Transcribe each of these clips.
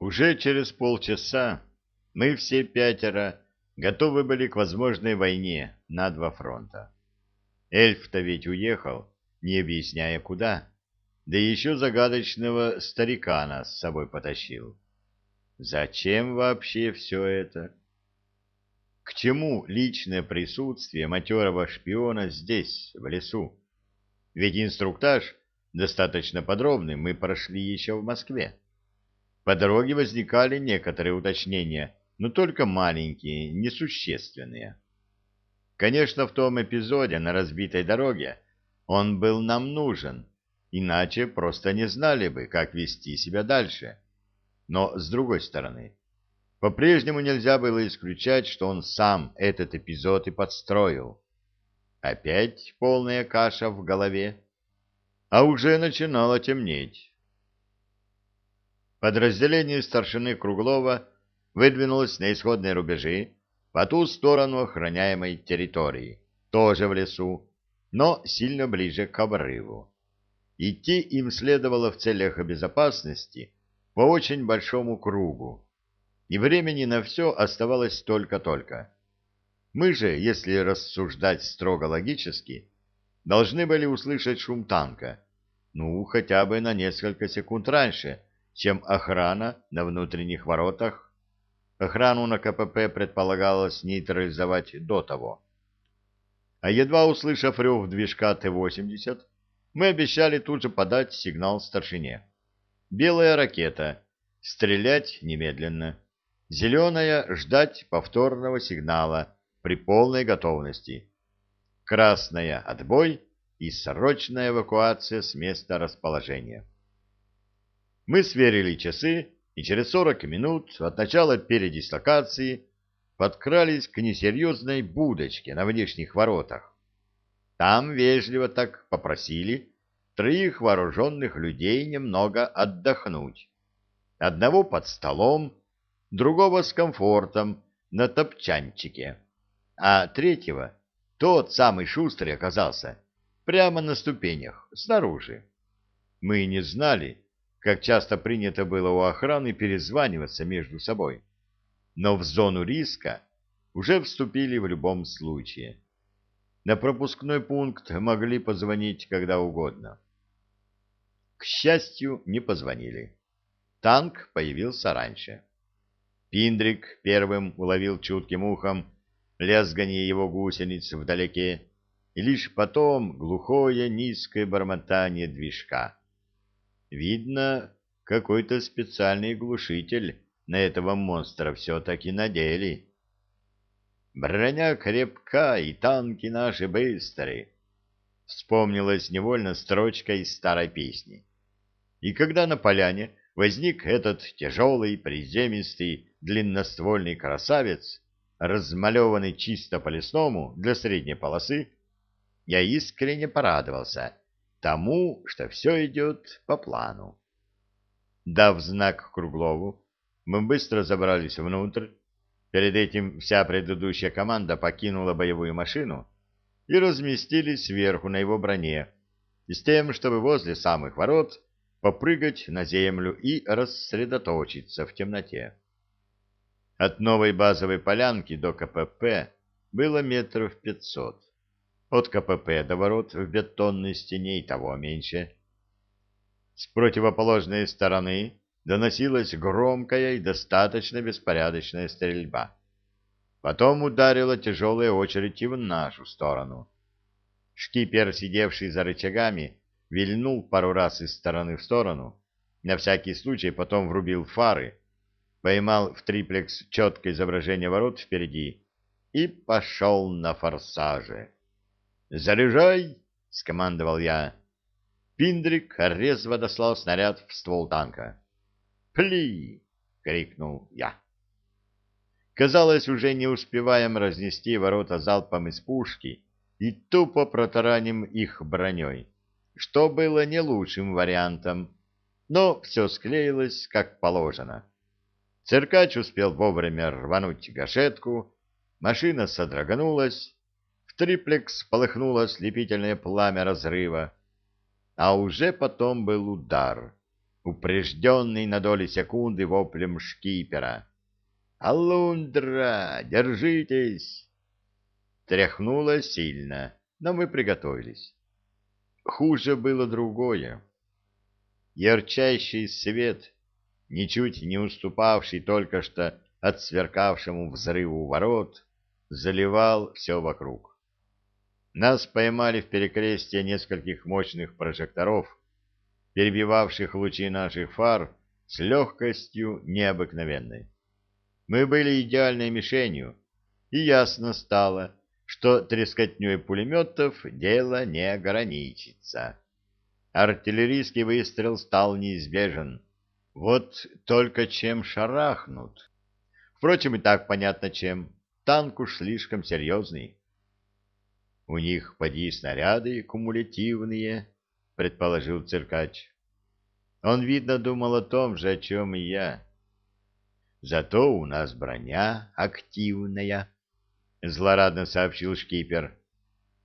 Уже через полчаса мы все пятеро готовы были к возможной войне на два фронта. Эльф-то ведь уехал, не объясняя куда, да еще загадочного старикана с собой потащил. Зачем вообще все это? К чему личное присутствие матерого шпиона здесь, в лесу? Ведь инструктаж достаточно подробный мы прошли еще в Москве. По дороге возникали некоторые уточнения, но только маленькие, несущественные. Конечно, в том эпизоде на разбитой дороге он был нам нужен, иначе просто не знали бы, как вести себя дальше. Но, с другой стороны, по-прежнему нельзя было исключать, что он сам этот эпизод и подстроил. Опять полная каша в голове. А уже начинало темнеть. Подразделение старшины Круглова выдвинулось на исходные рубежи по ту сторону охраняемой территории, тоже в лесу, но сильно ближе к обрыву. Идти им следовало в целях безопасности по очень большому кругу, и времени на все оставалось только-только. Мы же, если рассуждать строго логически, должны были услышать шум танка, ну, хотя бы на несколько секунд раньше, чем охрана на внутренних воротах. Охрану на КПП предполагалось нейтрализовать до того. А едва услышав рев движка Т-80, мы обещали тут же подать сигнал старшине. Белая ракета. Стрелять немедленно. Зеленая — ждать повторного сигнала при полной готовности. Красная — отбой и срочная эвакуация с места расположения. Мы сверили часы и через 40 минут от начала передислокации подкрались к несерьезной будочке на внешних воротах. Там вежливо так попросили троих вооруженных людей немного отдохнуть. Одного под столом, другого с комфортом на топчанчике, а третьего, тот самый шустрый оказался, прямо на ступенях, снаружи. Мы не знали, как часто принято было у охраны перезваниваться между собой. Но в зону риска уже вступили в любом случае. На пропускной пункт могли позвонить когда угодно. К счастью, не позвонили. Танк появился раньше. Пиндрик первым уловил чутким ухом лязганье его гусениц вдалеке, и лишь потом глухое низкое бормотание движка. Видно, какой-то специальный глушитель на этого монстра все-таки надели. «Броня крепка, и танки наши быстрые», — вспомнилась невольно строчка из старой песни. И когда на поляне возник этот тяжелый, приземистый, длинноствольный красавец, размалеванный чисто по-лесному для средней полосы, я искренне порадовался — тому, что все идет по плану. Дав знак Круглову, мы быстро забрались внутрь. Перед этим вся предыдущая команда покинула боевую машину и разместились сверху на его броне, с тем, чтобы возле самых ворот попрыгать на землю и рассредоточиться в темноте. От новой базовой полянки до КПП было метров пятьсот. От КПП до ворот в бетонной стене и того меньше. С противоположной стороны доносилась громкая и достаточно беспорядочная стрельба. Потом ударила тяжелая очередь и в нашу сторону. Шкипер, сидевший за рычагами, вильнул пару раз из стороны в сторону, на всякий случай потом врубил фары, поймал в триплекс четкое изображение ворот впереди и пошел на форсаже. «Заряжай!» — скомандовал я. Пиндрик резво дослал снаряд в ствол танка. «Пли!» — крикнул я. Казалось, уже не успеваем разнести ворота залпом из пушки и тупо протараним их броней, что было не лучшим вариантом, но все склеилось как положено. Циркач успел вовремя рвануть гашетку, машина содроганулась, триплекс полыхнуло ослепительное пламя разрыва. А уже потом был удар. упрежденный на доли секунды воплем шкипера. «Алундра, держитесь!» Тряхнуло сильно, но мы приготовились. Хуже было другое. Ярчайший свет, ничуть не уступавший только что от сверкавшему взрыву ворот, заливал все вокруг. Нас поймали в перекрестие нескольких мощных прожекторов, перебивавших лучи наших фар с легкостью необыкновенной. Мы были идеальной мишенью, и ясно стало, что трескотней пулеметов дело не ограничится. Артиллерийский выстрел стал неизбежен. Вот только чем шарахнут. Впрочем, и так понятно чем. Танк уж слишком серьезный. У них, поди, снаряды кумулятивные, предположил циркач. Он, видно, думал о том же, о чем и я. Зато у нас броня активная, — злорадно сообщил шкипер.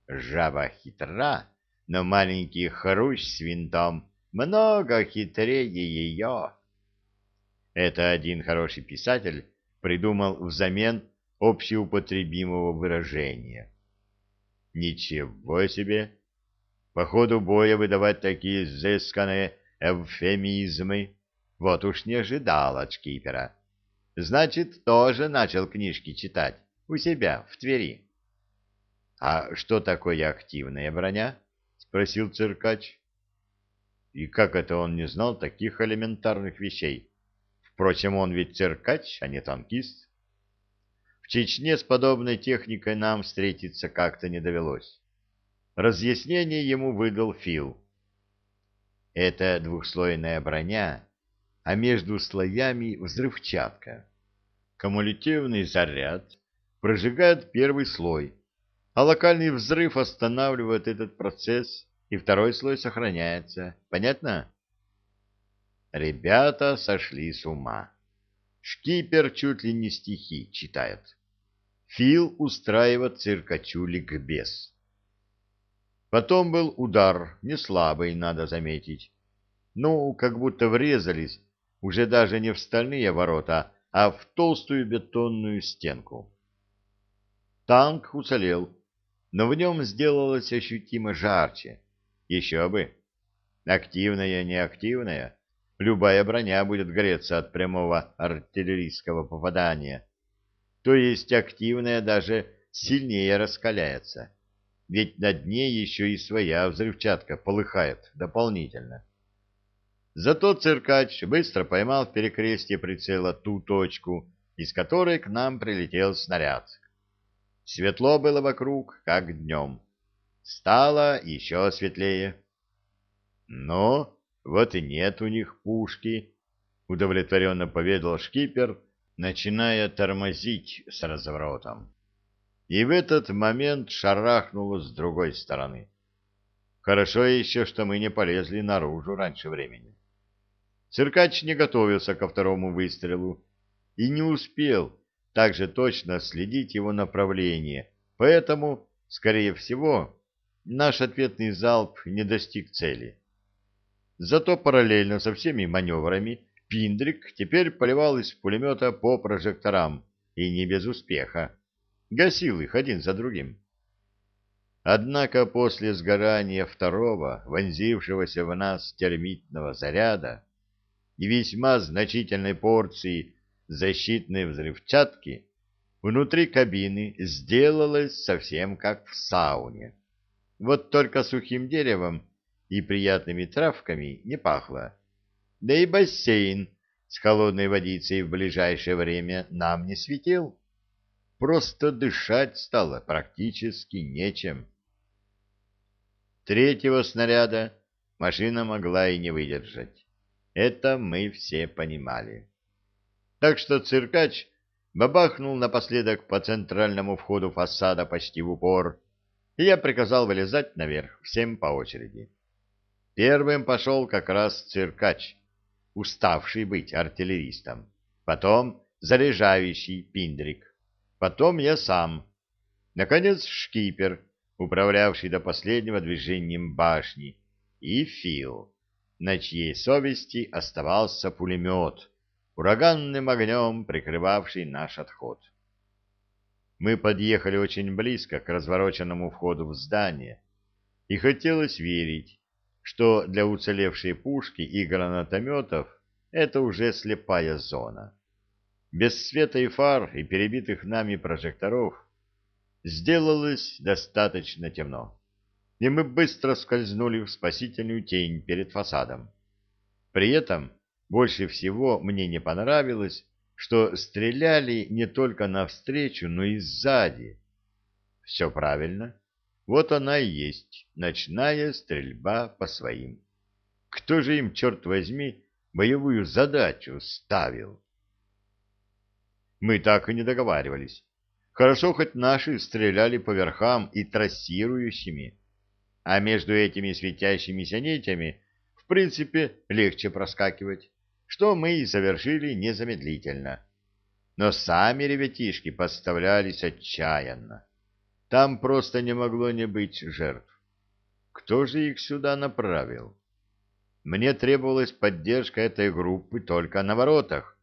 Жаба хитра, но маленький хрущ с винтом много хитрее ее. Это один хороший писатель придумал взамен общеупотребимого выражения. Ничего себе! По ходу боя выдавать такие изысканные эвфемизмы. Вот уж не ожидал от шкипера. Значит, тоже начал книжки читать у себя в Твери. — А что такое активная броня? — спросил циркач. И как это он не знал таких элементарных вещей? Впрочем, он ведь циркач, а не танкист. В Чечне с подобной техникой нам встретиться как-то не довелось. Разъяснение ему выдал Фил. Это двухслойная броня, а между слоями взрывчатка. Кумулятивный заряд прожигает первый слой, а локальный взрыв останавливает этот процесс, и второй слой сохраняется. Понятно? Ребята сошли с ума. Шкипер чуть ли не стихи читает. Фил устраивает циркачу ликбез. Потом был удар, не слабый, надо заметить. Ну, как будто врезались, уже даже не в стальные ворота, а в толстую бетонную стенку. Танк уцелел, но в нем сделалось ощутимо жарче. Еще бы. Активная, неактивная, любая броня будет греться от прямого артиллерийского попадания. То есть активная даже сильнее раскаляется. Ведь на дне еще и своя взрывчатка полыхает дополнительно. Зато циркач быстро поймал в перекрестье прицела ту точку, из которой к нам прилетел снаряд. Светло было вокруг, как днем. Стало еще светлее. Но вот и нет у них пушки, — удовлетворенно поведал шкипер, начиная тормозить с разворотом. И в этот момент шарахнуло с другой стороны. Хорошо еще, что мы не полезли наружу раньше времени. Циркач не готовился ко второму выстрелу и не успел, так же точно следить его направление, поэтому, скорее всего, наш ответный залп не достиг цели. Зато параллельно со всеми маневрами Пиндрик теперь поливал из пулемета по прожекторам, и не без успеха. Гасил их один за другим. Однако после сгорания второго, вонзившегося в нас термитного заряда и весьма значительной порции защитной взрывчатки, внутри кабины сделалось совсем как в сауне. Вот только сухим деревом и приятными травками не пахло. Да и бассейн с холодной водицей в ближайшее время нам не светил. Просто дышать стало практически нечем. Третьего снаряда машина могла и не выдержать. Это мы все понимали. Так что циркач бабахнул напоследок по центральному входу фасада почти в упор, и я приказал вылезать наверх всем по очереди. Первым пошел как раз циркач, уставший быть артиллеристом, потом заряжающий пиндрик, потом я сам, наконец шкипер, управлявший до последнего движением башни, и Фил. на чьей совести оставался пулемет, ураганным огнем прикрывавший наш отход. Мы подъехали очень близко к развороченному входу в здание, и хотелось верить, что для уцелевшей пушки и гранатометов это уже слепая зона. Без света и фар и перебитых нами прожекторов сделалось достаточно темно, и мы быстро скользнули в спасительную тень перед фасадом. При этом больше всего мне не понравилось, что стреляли не только навстречу, но и сзади. Все правильно. Вот она и есть, ночная стрельба по своим. Кто же им, черт возьми, боевую задачу ставил? Мы так и не договаривались. Хорошо, хоть наши стреляли по верхам и трассирующими, а между этими светящимися нитями, в принципе, легче проскакивать, что мы и совершили незамедлительно. Но сами ребятишки подставлялись отчаянно. Там просто не могло не быть жертв. Кто же их сюда направил? Мне требовалась поддержка этой группы только на воротах,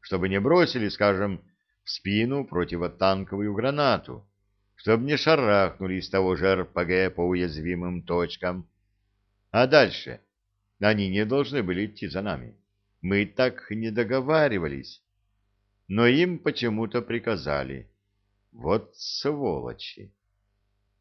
чтобы не бросили, скажем, в спину противотанковую гранату, чтобы не шарахнули из того же РПГ по уязвимым точкам. А дальше они не должны были идти за нами. Мы так не договаривались. Но им почему-то приказали. Вот сволочи!